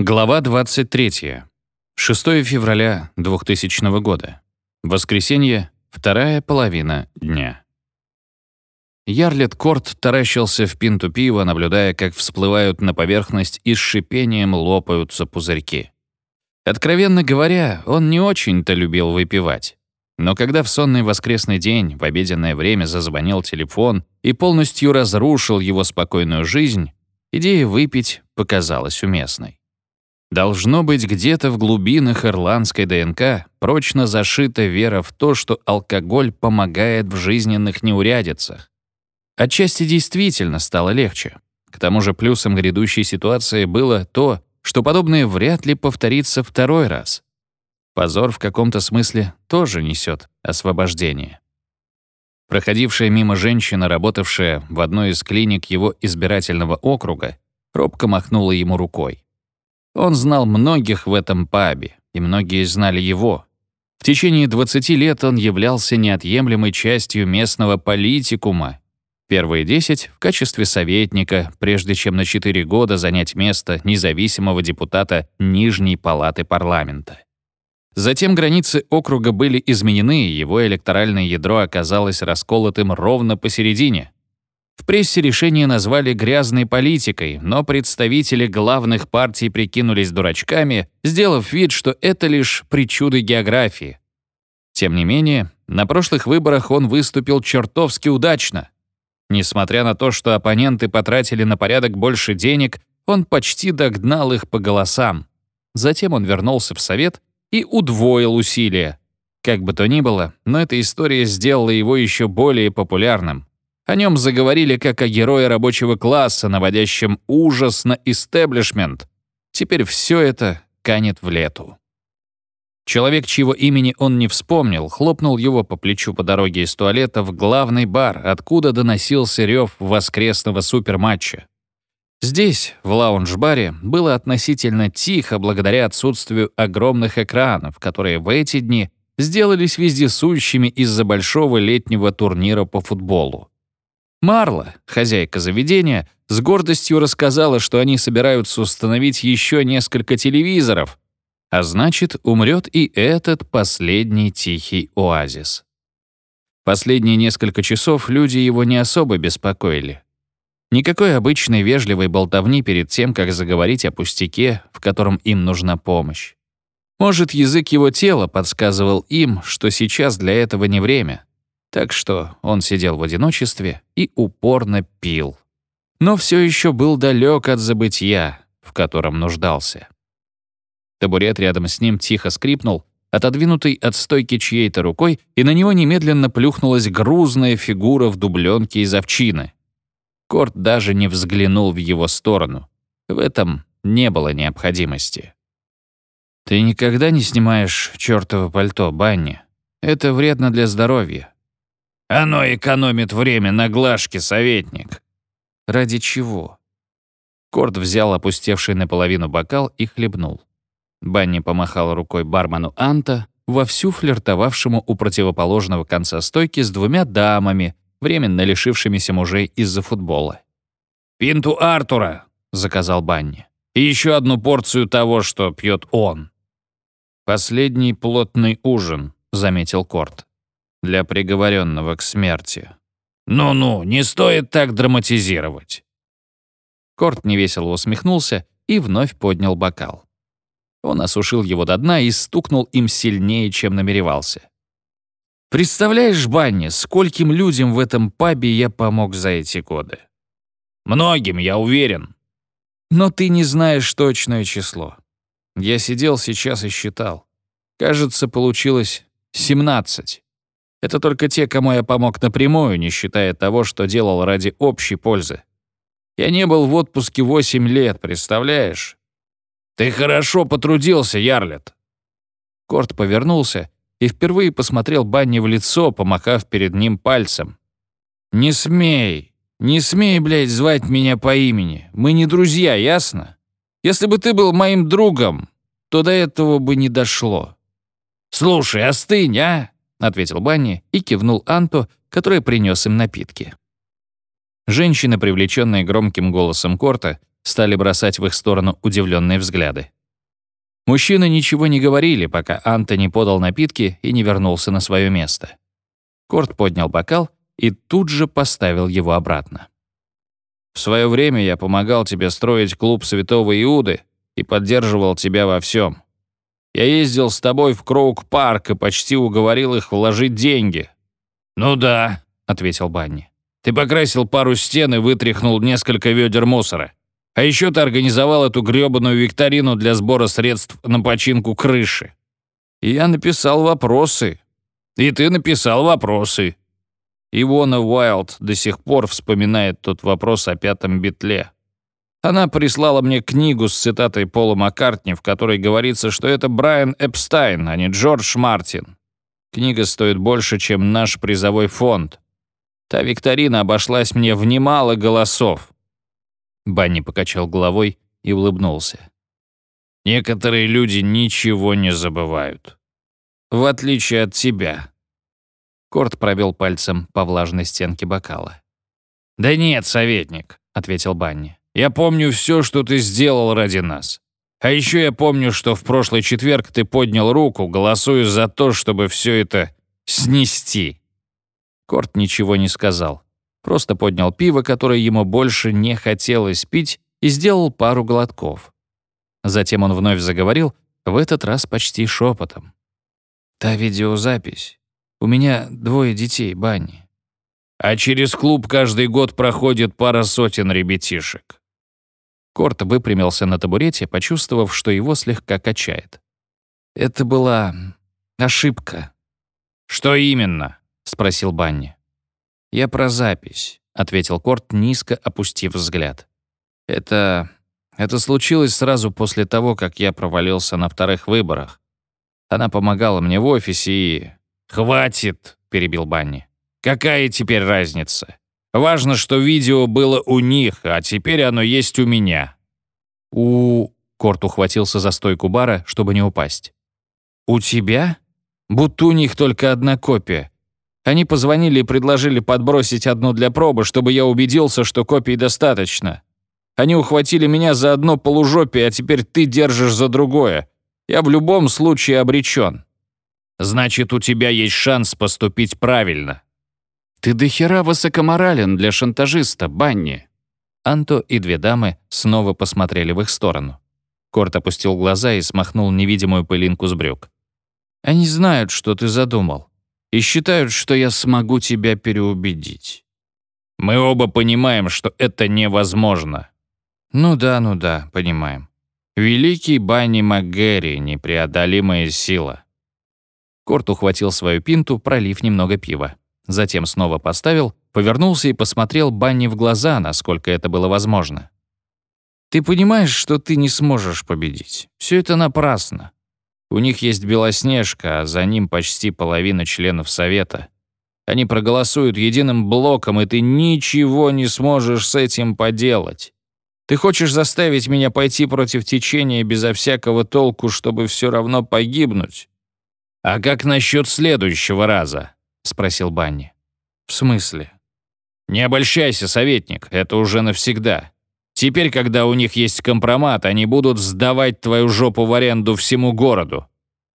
Глава 23. 6 февраля 2000 года. Воскресенье, вторая половина дня. Ярлет Корт таращился в пинту пива, наблюдая, как всплывают на поверхность и с шипением лопаются пузырьки. Откровенно говоря, он не очень-то любил выпивать. Но когда в сонный воскресный день в обеденное время зазвонил телефон и полностью разрушил его спокойную жизнь, идея выпить показалась уместной. Должно быть, где-то в глубинах ирландской ДНК прочно зашита вера в то, что алкоголь помогает в жизненных неурядицах. Отчасти действительно стало легче. К тому же плюсом грядущей ситуации было то, что подобное вряд ли повторится второй раз. Позор в каком-то смысле тоже несет освобождение. Проходившая мимо женщина, работавшая в одной из клиник его избирательного округа, робко махнула ему рукой. Он знал многих в этом пабе, и многие знали его. В течение 20 лет он являлся неотъемлемой частью местного политикума. Первые 10 в качестве советника, прежде чем на 4 года занять место независимого депутата Нижней палаты парламента. Затем границы округа были изменены, и его электоральное ядро оказалось расколотым ровно посередине. В прессе решение назвали грязной политикой, но представители главных партий прикинулись дурачками, сделав вид, что это лишь причуды географии. Тем не менее, на прошлых выборах он выступил чертовски удачно. Несмотря на то, что оппоненты потратили на порядок больше денег, он почти догнал их по голосам. Затем он вернулся в Совет и удвоил усилия. Как бы то ни было, но эта история сделала его еще более популярным. О нем заговорили как о герое рабочего класса, наводящем ужас на истеблишмент. Теперь все это канет в лету. Человек, чьего имени он не вспомнил, хлопнул его по плечу по дороге из туалета в главный бар, откуда доносился рев воскресного суперматча. Здесь, в лаунж-баре, было относительно тихо благодаря отсутствию огромных экранов, которые в эти дни сделались вездесущими из-за большого летнего турнира по футболу. Марла, хозяйка заведения, с гордостью рассказала, что они собираются установить еще несколько телевизоров, а значит, умрет и этот последний тихий оазис. Последние несколько часов люди его не особо беспокоили. Никакой обычной вежливой болтовни перед тем, как заговорить о пустяке, в котором им нужна помощь. Может, язык его тела подсказывал им, что сейчас для этого не время, так что он сидел в одиночестве и упорно пил. Но все еще был далек от забытия, в котором нуждался. Табурет рядом с ним тихо скрипнул, отодвинутый от стойки чьей-то рукой, и на него немедленно плюхнулась грузная фигура в дубленке из овчины. Корт даже не взглянул в его сторону. В этом не было необходимости. «Ты никогда не снимаешь чёртово пальто, Банни. Это вредно для здоровья. Оно экономит время на глажке, советник. Ради чего? Корт взял опустевший наполовину бокал и хлебнул. Банни помахал рукой бармену Анта, вовсю флиртовавшему у противоположного конца стойки с двумя дамами, временно лишившимися мужей из-за футбола. «Пинту Артура!» — заказал Банни. «И еще одну порцию того, что пьет он». «Последний плотный ужин», — заметил Корт для приговоренного к смерти. «Ну-ну, не стоит так драматизировать». Корт невесело усмехнулся и вновь поднял бокал. Он осушил его до дна и стукнул им сильнее, чем намеревался. «Представляешь, Банни, скольким людям в этом пабе я помог за эти годы?» «Многим, я уверен». «Но ты не знаешь точное число. Я сидел сейчас и считал. Кажется, получилось 17. Это только те, кому я помог напрямую, не считая того, что делал ради общей пользы. Я не был в отпуске 8 лет, представляешь? Ты хорошо потрудился, Ярлет. Корт повернулся и впервые посмотрел Банни в лицо, помахав перед ним пальцем. «Не смей, не смей, блядь, звать меня по имени. Мы не друзья, ясно? Если бы ты был моим другом, то до этого бы не дошло. Слушай, остынь, а? — ответил Банни и кивнул Анту, который принес им напитки. Женщина, привлеченная громким голосом Корта, стали бросать в их сторону удивленные взгляды. Мужчины ничего не говорили, пока Антони подал напитки и не вернулся на свое место. Корт поднял бокал и тут же поставил его обратно. «В свое время я помогал тебе строить клуб Святого Иуды и поддерживал тебя во всем. Я ездил с тобой в Кроук-парк и почти уговорил их вложить деньги». «Ну да», — ответил Банни. «Ты покрасил пару стен и вытряхнул несколько ведер мусора. А еще ты организовал эту грёбаную викторину для сбора средств на починку крыши. И я написал вопросы. И ты написал вопросы. Ивона Уайлд до сих пор вспоминает тот вопрос о пятом битле. Она прислала мне книгу с цитатой Пола Маккартни, в которой говорится, что это Брайан Эпстайн, а не Джордж Мартин. Книга стоит больше, чем наш призовой фонд. Та викторина обошлась мне в немало голосов. Банни покачал головой и улыбнулся. «Некоторые люди ничего не забывают. В отличие от тебя». Корт провел пальцем по влажной стенке бокала. «Да нет, советник», — ответил Банни. «Я помню все, что ты сделал ради нас. А еще я помню, что в прошлый четверг ты поднял руку, голосуя за то, чтобы все это снести». Корт ничего не сказал просто поднял пиво, которое ему больше не хотелось пить, и сделал пару глотков. Затем он вновь заговорил, в этот раз почти шепотом. «Та видеозапись. У меня двое детей, Банни. А через клуб каждый год проходит пара сотен ребятишек». Корт выпрямился на табурете, почувствовав, что его слегка качает. «Это была ошибка». «Что именно?» — спросил Банни. «Я про запись», — ответил Корт, низко опустив взгляд. «Это... это случилось сразу после того, как я провалился на вторых выборах. Она помогала мне в офисе и...» «Хватит!» — перебил Банни. «Какая теперь разница? Важно, что видео было у них, а теперь оно есть у меня». «У...» — Корт ухватился за стойку бара, чтобы не упасть. «У тебя? Будто у них только одна копия. Они позвонили и предложили подбросить одну для пробы, чтобы я убедился, что копий достаточно. Они ухватили меня за одно полужопие, а теперь ты держишь за другое. Я в любом случае обречен. Значит, у тебя есть шанс поступить правильно. Ты дохера высокоморален для шантажиста, Банни. Анто и две дамы снова посмотрели в их сторону. Корт опустил глаза и смахнул невидимую пылинку с брюк. «Они знают, что ты задумал и считают, что я смогу тебя переубедить. Мы оба понимаем, что это невозможно. Ну да, ну да, понимаем. Великий Банни МакГерри, непреодолимая сила. Корт ухватил свою пинту, пролив немного пива. Затем снова поставил, повернулся и посмотрел Банни в глаза, насколько это было возможно. «Ты понимаешь, что ты не сможешь победить. Все это напрасно. У них есть Белоснежка, а за ним почти половина членов Совета. Они проголосуют единым блоком, и ты ничего не сможешь с этим поделать. Ты хочешь заставить меня пойти против течения безо всякого толку, чтобы все равно погибнуть? А как насчет следующего раза? Спросил Банни. В смысле? Не обольщайся, советник, это уже навсегда. Теперь, когда у них есть компромат, они будут сдавать твою жопу в аренду всему городу.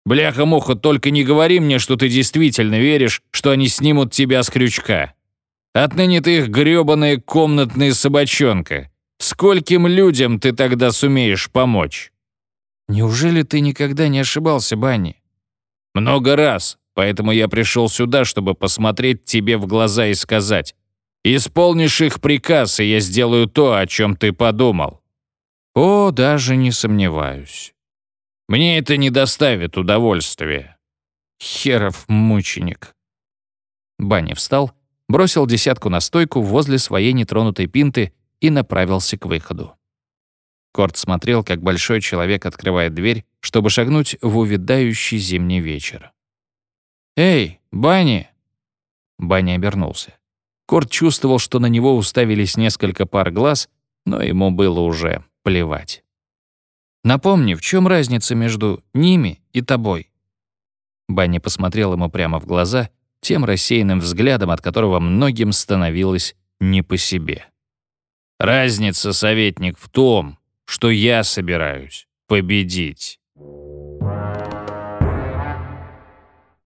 Бляха-муха, только не говори мне, что ты действительно веришь, что они снимут тебя с крючка. Отныне ты их грёбаная комнатная собачонка. Скольким людям ты тогда сумеешь помочь? Неужели ты никогда не ошибался, Банни? Много раз, поэтому я пришел сюда, чтобы посмотреть тебе в глаза и сказать, Исполнишь их приказ, и я сделаю то, о чем ты подумал». «О, даже не сомневаюсь. Мне это не доставит удовольствия». «Херов мученик». Банни встал, бросил десятку на стойку возле своей нетронутой пинты и направился к выходу. Корт смотрел, как большой человек открывает дверь, чтобы шагнуть в увядающий зимний вечер. «Эй, Банни!» Банни обернулся. Корт чувствовал, что на него уставились несколько пар глаз, но ему было уже плевать. «Напомни, в чем разница между ними и тобой?» Банни посмотрел ему прямо в глаза, тем рассеянным взглядом, от которого многим становилось не по себе. Разница, советник, в том, что я собираюсь победить.